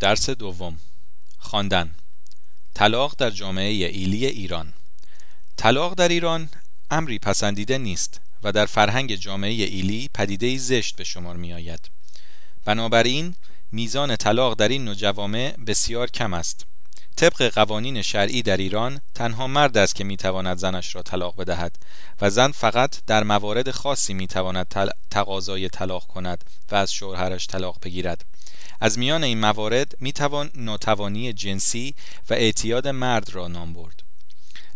درس دوم. خواندن. طلاق در جامعه ایلی ایران. طلاق در ایران امری پسندیده نیست و در فرهنگ جامعه ایلی پدیده زشت به شمار می آید بنابراین میزان طلاق در این نوع جوامع بسیار کم است. طبق قوانین شرعی در ایران تنها مرد است که می‌تواند زنش را طلاق بدهد و زن فقط در موارد خاصی می‌تواند تل... تقاضای طلاق کند و از شوهرش طلاق بگیرد. از میان این موارد می‌توان ناتوانی جنسی و اعتیاد مرد را نام برد.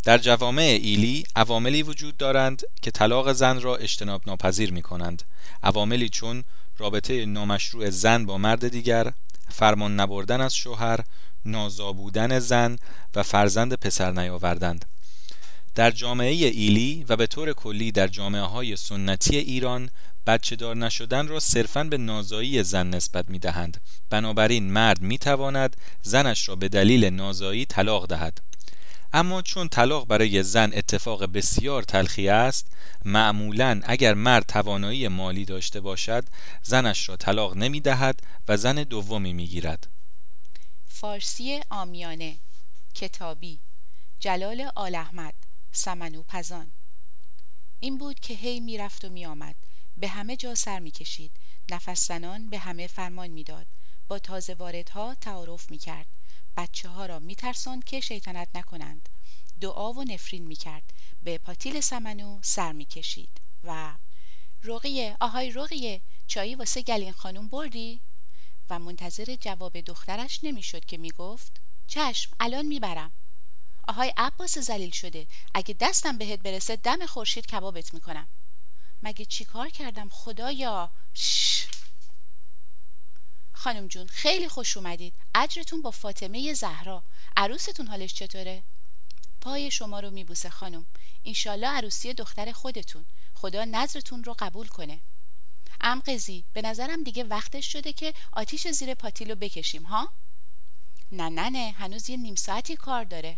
در جوامع ایلی عواملی وجود دارند که طلاق زن را اجتناب ناپذیر می کنند عواملی چون رابطه نامشروع زن با مرد دیگر فرمان نبردن از شوهر نازابودن زن و فرزند پسر نیاوردند. در جامعه ایلی و به طور کلی در جامعه های سنتی ایران بچه دار نشدن را صرفا به نازایی زن نسبت می دهند بنابراین مرد می تواند زنش را به دلیل نازایی طلاق دهد. اما چون طلاق برای زن اتفاق بسیار تلخی است معمولا اگر مرد توانایی مالی داشته باشد زنش را طلاق نمی دهد و زن دومی می گیرد فارسی آمیانه کتابی جلال آل احمد سمنو پزان. این بود که هی می‌رفت و میآمد. به همه جا سر می‌کشید. نفس زنان به همه فرمان می‌داد. با تازه واردها تعارف می‌کرد. بچه ها را میترساند که شیطنت نکنند. دعا و نفرین می‌کرد. به پاتیل سمنو سر می‌کشید. و رقیه آهای رقیه چایی واسه گلین خانوم بردی؟ و منتظر جواب دخترش نمی‌شد که می‌گفت چشم الان می‌برم. آهای عباس زلیل شده. اگه دستم بهت برسه دم خورشید کبابت می‌کنم. مگه چیکار کردم خدایا؟ شش. خانم جون خیلی خوش اومدید. اجرتون با فاطمه زهرا. عروستون حالش چطوره؟ پای شما رو میبوسه خانم. اینشالله عروسی دختر خودتون. خدا نظرتون رو قبول کنه. ام قزی به نظرم دیگه وقتش شده که آتیش زیر پاتیلو بکشیم ها؟ نه نه نه. هنوز یه نیم ساعتی کار داره.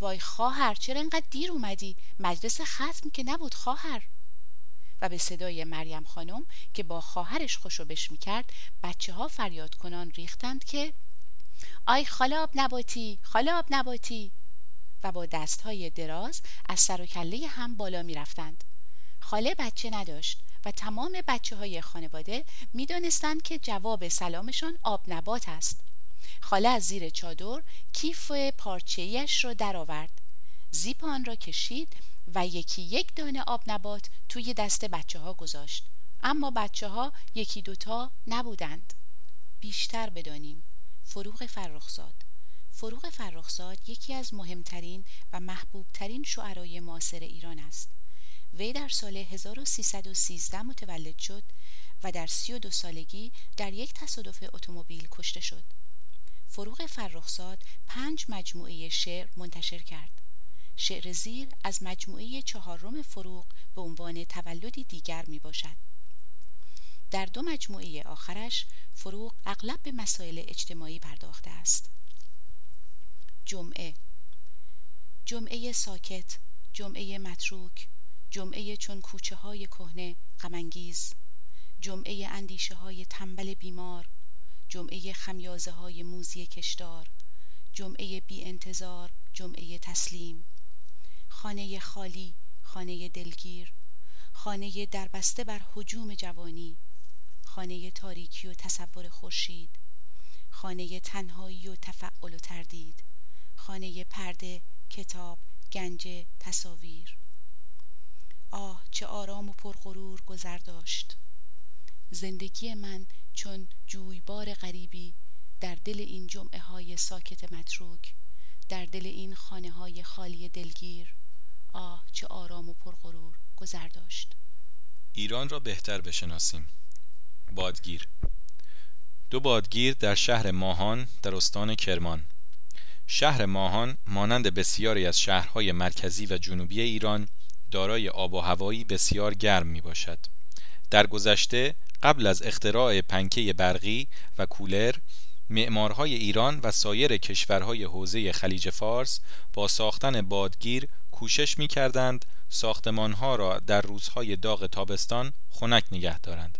وای خواهر چرا انقدر دیر اومدی؟ مجلس ختم که نبود خواهر. و به صدای مریم خانم که با خواهرش خوشو بش می‌کرد بچه ها فریاد کنان ریختند که آی خالاب نباتی خالاب نباتی. و با دستهای دراز از سر و کله هم بالا می‌رفتند. خاله بچه نداشت و تمام بچه های خانواده می دانستند که جواب سلامشان آب نبات است. خاله از زیر چادر کیف پارچهیش را درآورد. زیپ آن را کشید و یکی یک دانه آب نبات توی دست بچه ها گذاشت. اما بچه ها یکی دوتا نبودند. بیشتر بدانیم. فروغ فرخزاد. فروغ فرخزاد یکی از مهمترین و محبوبترین شعرای معاصر ایران است. وی در سال 1313 متولد شد و در 32 سالگی در یک تصادف اتومبیل کشته شد. فروغ فرخزاد پنج مجموعه شعر منتشر کرد. شعر زیر از مجموعه چهارم فروغ به عنوان تولدی دیگر می باشد. در دو مجموعه آخرش فروغ اغلب به مسائل اجتماعی پرداخته است. جمعه جمعه ساکت جمعه متروک جمعه چون کوچه های کهنه غمانگیز جمعه اندیشه های تنبل بیمار جمعه خمیازه های موزی کشدار جمعه بی انتظار جمعه تسلیم خانه خالی خانه دلگیر خانه دربسته بر حجوم جوانی خانه تاریکی و تصور خورشید خانه تنهایی و تفعل و تردید خانه پرده کتاب گنج تصاویر. آه چه آرام و پرغرور گذر داشت. زندگی من چون جویبار غریبی در دل این جمعه های ساکت متروک در دل این خانه های خالی دلگیر آه چه آرام و پرغرور. گذر داشت. ایران را بهتر بشناسیم. بادگیر. دو بادگیر در شهر ماهان در استان کرمان. شهر ماهان مانند بسیاری از شهرهای مرکزی و جنوبی ایران دارای آب و هوایی بسیار گرم می باشد. در گذشته قبل از اختراع پنکه برقی و کولر معمارهای ایران و سایر کشورهای حوزه خلیج فارس با ساختن بادگیر کوشش می کردند ساختمانها را در روزهای داغ تابستان خنک نگه دارند.